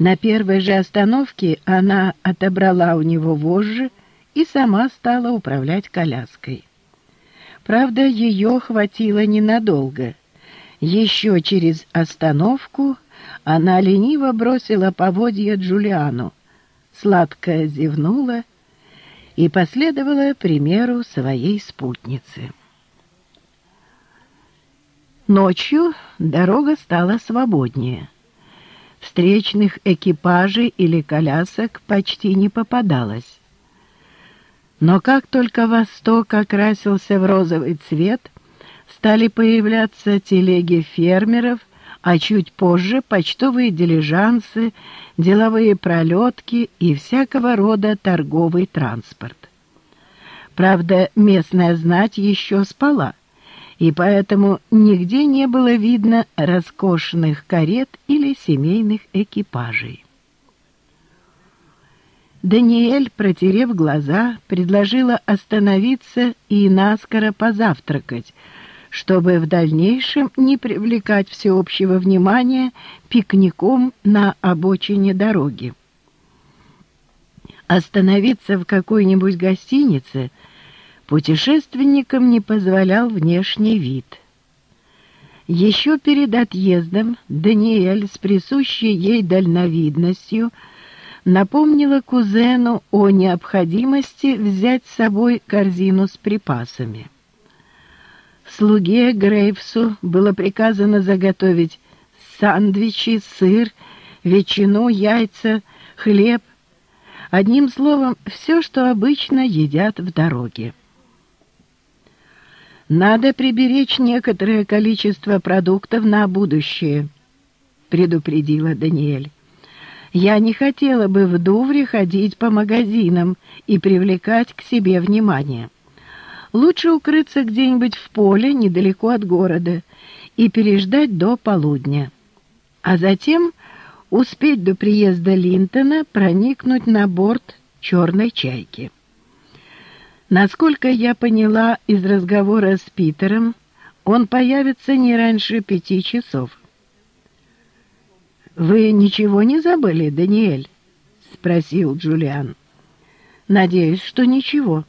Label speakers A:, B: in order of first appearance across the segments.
A: На первой же остановке она отобрала у него вожжи и сама стала управлять коляской. Правда, ее хватило ненадолго. Еще через остановку она лениво бросила поводья Джулиану, сладко зевнула и последовала примеру своей спутницы. Ночью дорога стала свободнее. Встречных экипажей или колясок почти не попадалось. Но как только восток окрасился в розовый цвет, стали появляться телеги фермеров, а чуть позже почтовые дилижансы, деловые пролетки и всякого рода торговый транспорт. Правда, местная знать еще спала и поэтому нигде не было видно роскошных карет или семейных экипажей. Даниэль, протерев глаза, предложила остановиться и наскоро позавтракать, чтобы в дальнейшем не привлекать всеобщего внимания пикником на обочине дороги. Остановиться в какой-нибудь гостинице – Путешественникам не позволял внешний вид. Еще перед отъездом Даниэль с присущей ей дальновидностью напомнила кузену о необходимости взять с собой корзину с припасами. Слуге Грейвсу было приказано заготовить сандвичи, сыр, ветчину, яйца, хлеб, одним словом, все, что обычно едят в дороге. «Надо приберечь некоторое количество продуктов на будущее», — предупредила Даниэль. «Я не хотела бы в Дувре ходить по магазинам и привлекать к себе внимание. Лучше укрыться где-нибудь в поле недалеко от города и переждать до полудня. А затем успеть до приезда Линтона проникнуть на борт «Черной чайки». Насколько я поняла из разговора с Питером, он появится не раньше пяти часов. «Вы ничего не забыли, Даниэль?» — спросил Джулиан. «Надеюсь, что ничего.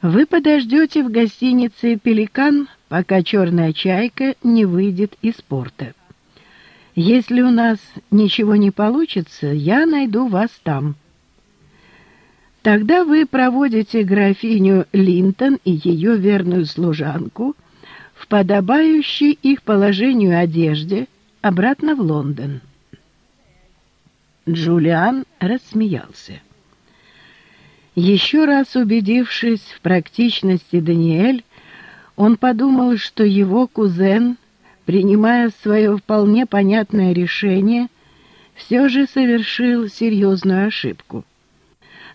A: Вы подождете в гостинице «Пеликан», пока «Черная чайка» не выйдет из порта. Если у нас ничего не получится, я найду вас там». Тогда вы проводите графиню Линтон и ее верную служанку в подобающей их положению одежде обратно в Лондон. Джулиан рассмеялся. Еще раз убедившись в практичности Даниэль, он подумал, что его кузен, принимая свое вполне понятное решение, все же совершил серьезную ошибку.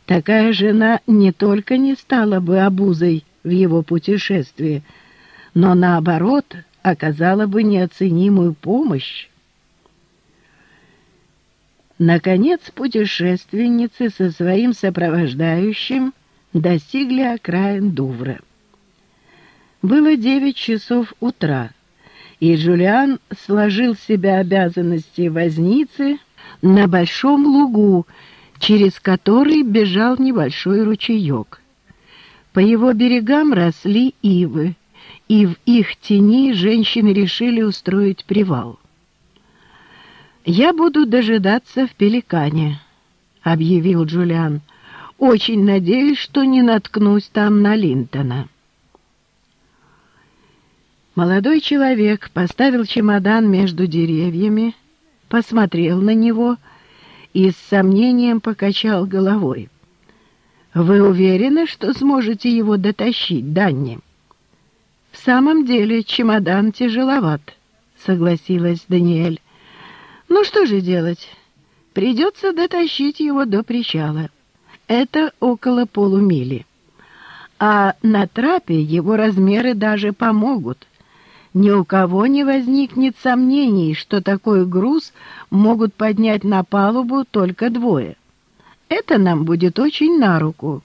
A: Такая жена не только не стала бы обузой в его путешествии, но, наоборот, оказала бы неоценимую помощь. Наконец путешественницы со своим сопровождающим достигли окраин Дувра. Было девять часов утра, и Джулиан сложил себя обязанности возницы на большом лугу, через который бежал небольшой ручеек. По его берегам росли ивы, и в их тени женщины решили устроить привал. «Я буду дожидаться в Пеликане», — объявил Джулиан. «Очень надеюсь, что не наткнусь там на Линтона». Молодой человек поставил чемодан между деревьями, посмотрел на него — и с сомнением покачал головой. «Вы уверены, что сможете его дотащить, Данни?» «В самом деле чемодан тяжеловат», — согласилась Даниэль. «Ну что же делать? Придется дотащить его до причала. Это около полумили. А на трапе его размеры даже помогут ни у кого не возникнет сомнений, что такой груз могут поднять на палубу только двое. Это нам будет очень на руку.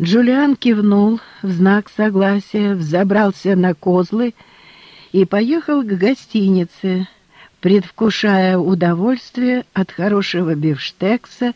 A: Джулиан кивнул в знак согласия, взобрался на козлы и поехал к гостинице, предвкушая удовольствие от хорошего бифштекса